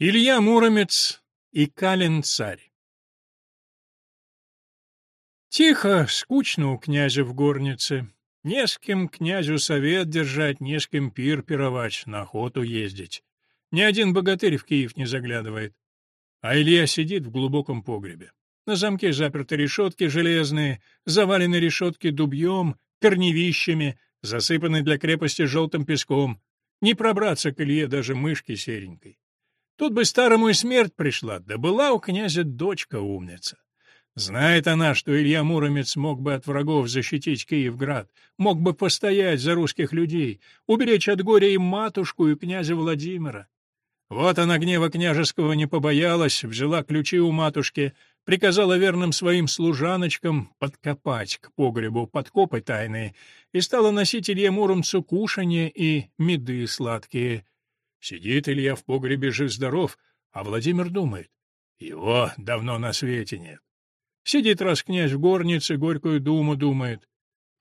Илья Муромец и Калин Царь Тихо, скучно у князя в горнице. Не с кем князю совет держать, не с кем пир пировать, на охоту ездить. Ни один богатырь в Киев не заглядывает. А Илья сидит в глубоком погребе. На замке заперты решетки железные, завалены решетки дубьем, корневищами, засыпаны для крепости желтым песком. Не пробраться к Илье даже мышки серенькой. Тут бы старому и смерть пришла, да была у князя дочка умница. Знает она, что Илья Муромец мог бы от врагов защитить Киевград, мог бы постоять за русских людей, уберечь от горя и матушку, и князя Владимира. Вот она гнева княжеского не побоялась, взяла ключи у матушки, приказала верным своим служаночкам подкопать к погребу подкопы тайные и стала носить Илье Муромцу кушанье и меды сладкие — Сидит Илья в погребе жив-здоров, а Владимир думает. Его давно на свете нет. Сидит раз князь в горнице, горькую думу думает.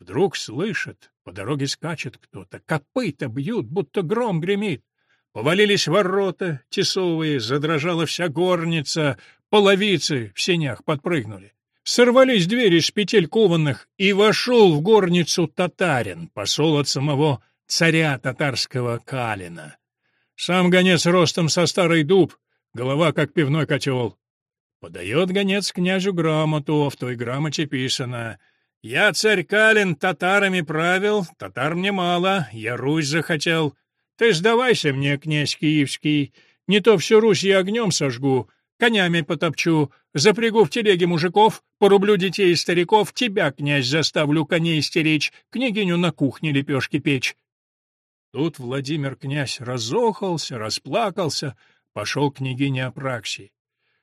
Вдруг слышит, по дороге скачет кто-то, копыта бьют, будто гром гремит. Повалились ворота тесовые, задрожала вся горница, половицы в сенях подпрыгнули. Сорвались двери с петель кованых, и вошел в горницу татарин, посол от самого царя татарского Калина. Сам гонец ростом со старый дуб, голова как пивной котел. Подает гонец княжу грамоту, в той грамоте писано «Я царь Калин, татарами правил, татар мне мало, я Русь захотел. Ты сдавайся мне, князь Киевский, не то всю Русь я огнем сожгу, конями потопчу, запрягу в телеге мужиков, порублю детей и стариков, тебя, князь, заставлю коней стеречь, княгиню на кухне лепешки печь». Тут Владимир князь разохался, расплакался, пошел к княгине Апраксии.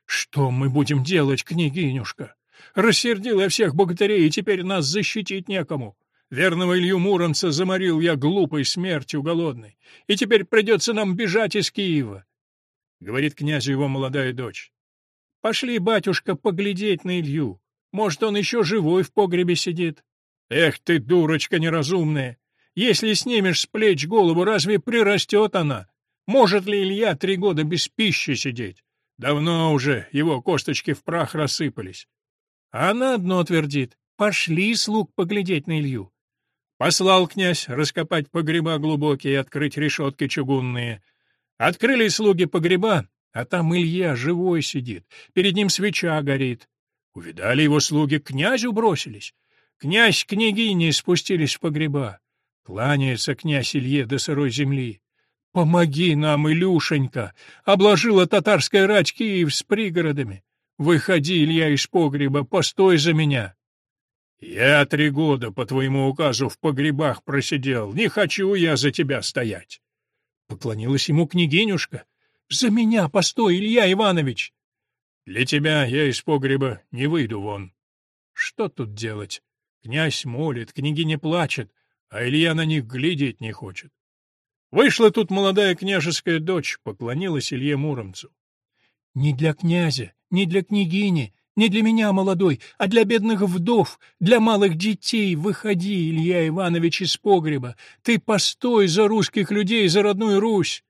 «Что мы будем делать, княгинюшка? Рассердил я всех богатырей, и теперь нас защитить некому. Верного Илью Муромца заморил я глупой смертью голодной, и теперь придется нам бежать из Киева», — говорит князю его молодая дочь. «Пошли, батюшка, поглядеть на Илью. Может, он еще живой в погребе сидит?» «Эх ты, дурочка неразумная! Если снимешь с плеч голову, разве прирастет она? Может ли Илья три года без пищи сидеть? Давно уже его косточки в прах рассыпались. Она одно твердит. Пошли слуг поглядеть на Илью. Послал князь раскопать погреба глубокие и открыть решетки чугунные. Открыли слуги погреба, а там Илья живой сидит, перед ним свеча горит. Увидали его слуги, к князю бросились. Князь княгини спустились в погреба. Кланяется князь Илье до сырой земли. «Помоги нам, Илюшенька!» Обложила татарская рать Киев с пригородами. «Выходи, Илья, из погреба, постой за меня!» «Я три года по твоему указу в погребах просидел. Не хочу я за тебя стоять!» Поклонилась ему княгинюшка. «За меня постой, Илья Иванович!» «Для тебя я из погреба не выйду вон». Что тут делать? Князь молит, княгиня плачет а Илья на них глядеть не хочет. Вышла тут молодая княжеская дочь, поклонилась Илье Муромцу. — Не для князя, не для княгини, не для меня, молодой, а для бедных вдов, для малых детей. Выходи, Илья Иванович, из погреба. Ты постой за русских людей, за родную Русь.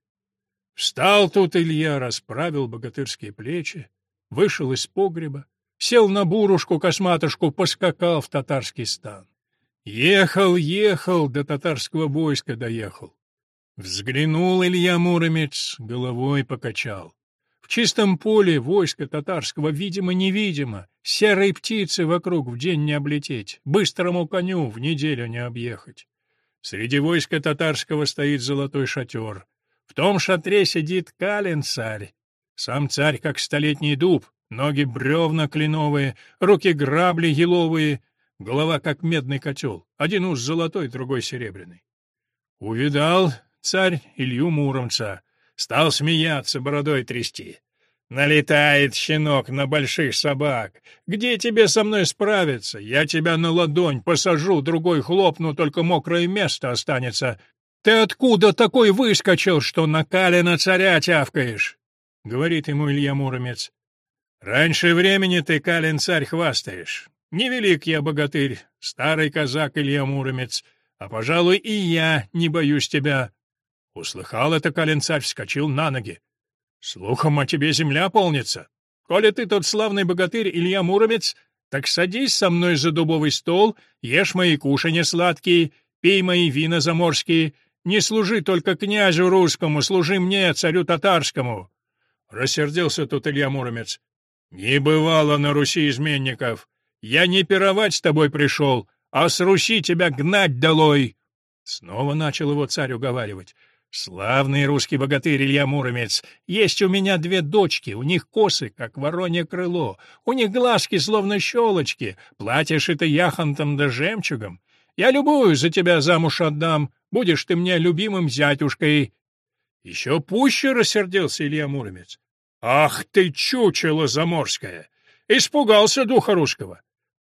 Встал тут Илья, расправил богатырские плечи, вышел из погреба, сел на бурушку-косматушку, поскакал в татарский стан. Ехал, ехал до татарского войска доехал. Взглянул Илья Муромец, головой покачал. В чистом поле войско татарского видимо-невидимо, серой птицы вокруг в день не облететь, быстрому коню в неделю не объехать. Среди войска татарского стоит золотой шатер. В том шатре сидит кален-царь. Сам царь, как столетний дуб, ноги бревна кленовые, руки грабли еловые — Голова как медный котел, один уж золотой, другой серебряный. Увидал царь Илью Муромца, стал смеяться, бородой трясти. Налетает щенок на больших собак. Где тебе со мной справиться? Я тебя на ладонь посажу, другой хлопну, только мокрое место останется. Ты откуда такой выскочил, что на Калина царя тявкаешь? — говорит ему Илья Муромец. — Раньше времени ты, Калин, царь, хвастаешь. Невелик я богатырь, старый казак Илья Муромец, а, пожалуй, и я не боюсь тебя. Услыхал это коленцарь, вскочил на ноги. Слухом о тебе земля полнится. Коли ты тот славный богатырь Илья Муромец, так садись со мной за дубовый стол, ешь мои кушанья сладкие, пей мои вина заморские, не служи только князю русскому, служи мне, царю татарскому. Рассердился тут Илья Муромец. Не бывало на Руси изменников. Я не пировать с тобой пришел, а срущи тебя гнать долой!» Снова начал его царь уговаривать. «Славный русский богатырь Илья Муромец! Есть у меня две дочки, у них косы, как воронье крыло, у них глазки, словно щелочки, платье шито яхонтом да жемчугом. Я любую за тебя замуж отдам, будешь ты мне любимым зятюшкой!» Еще пуще рассердился Илья Муромец. «Ах ты, чучело заморское! Испугался духа русского!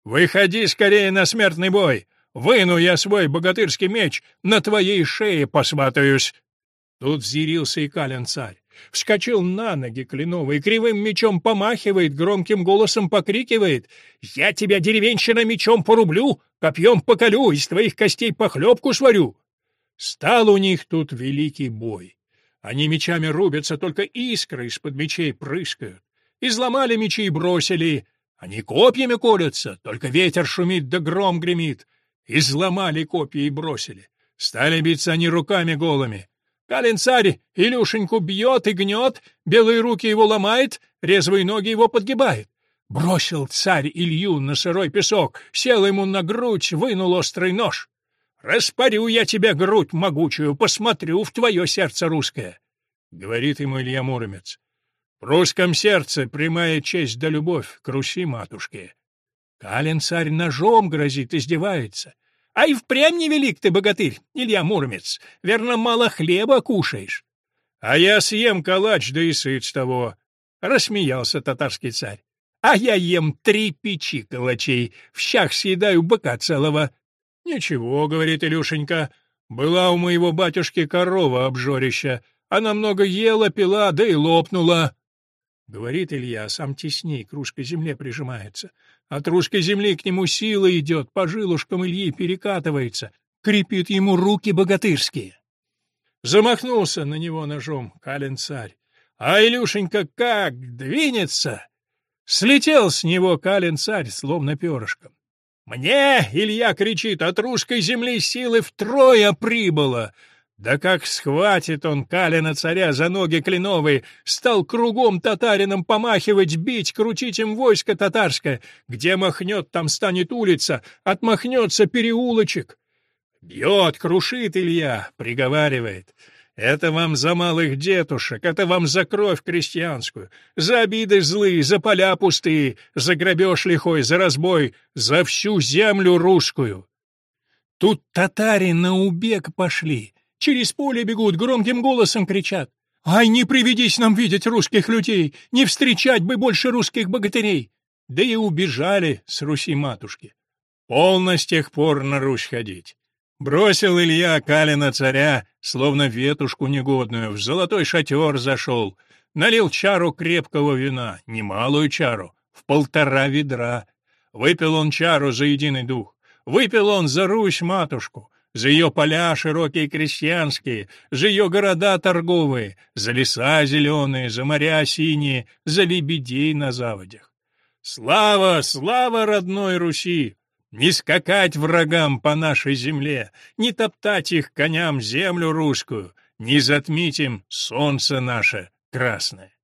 Выходи скорее на смертный бой! Выну я свой богатырский меч, на твоей шее посватаюсь!» Тут взъярился и Кален царь. Вскочил на ноги кленовый, кривым мечом помахивает, громким голосом покрикивает. «Я тебя, деревенщина, мечом порублю, копьем поколю, из твоих костей похлебку сварю!» Стал у них тут великий бой. Они мечами рубятся, только искры из-под мечей прыскают. Изломали мечи и бросили — они копьями колются, только ветер шумит да гром гремит. Изломали копья и бросили. Стали биться они руками голыми. Калин царь Илюшеньку бьет и гнет, белые руки его ломает, резвые ноги его подгибает. Бросил царь Илью на сырой песок, сел ему на грудь, вынул острый нож. Распарю я тебе грудь могучую, посмотрю в твое сердце русское!» — говорит ему Илья Муромец русском сердце прямая честь да любовь к Руси, матушке. Калин царь ножом грозит, издевается. ай и впрямь невелик ты, богатырь, Илья Муромец, верно, мало хлеба кушаешь. А я съем калач, да и сыт с того. Рассмеялся татарский царь. А я ем три печи калачей, в щах съедаю быка целого. Ничего, говорит Илюшенька, была у моего батюшки корова обжорища. Она много ела, пила, да и лопнула. Говорит Илья, сам тесней, кружка земле прижимается. От ружки земли к нему сила идет, по жилушкам Ильи перекатывается, крепит ему руки богатырские. Замахнулся на него ножом Кален-царь. А Илюшенька как двинется! Слетел с него Кален-царь, словно перышком. «Мне!» — Илья кричит, — «от ружкой земли силы втрое прибыло!» Да как схватит он Калина царя за ноги кленовые, стал кругом татарином помахивать, бить, крутить им войско татарское. Где махнет, там станет улица, отмахнется переулочек. Бьет, крушит Илья, приговаривает. Это вам за малых детушек, это вам за кровь крестьянскую, за обиды злые, за поля пустые, за грабеж лихой, за разбой, за всю землю русскую. Тут татари на убег пошли, Через поле бегут, громким голосом кричат. «Ай, не приведись нам видеть русских людей! Не встречать бы больше русских богатырей!» Да и убежали с Руси матушки. Полно с тех пор на Русь ходить. Бросил Илья Калина царя, словно ветушку негодную, в золотой шатер зашел, налил чару крепкого вина, немалую чару, в полтора ведра. Выпил он чару за единый дух, выпил он за Русь матушку — ее поля широкие крестьянские, за ее города торговые, за леса зеленые, за моря синие, за лебедей на заводях. Слава, слава родной Руси! Не скакать врагам по нашей земле, не топтать их коням землю русскую, не затмить им солнце наше красное.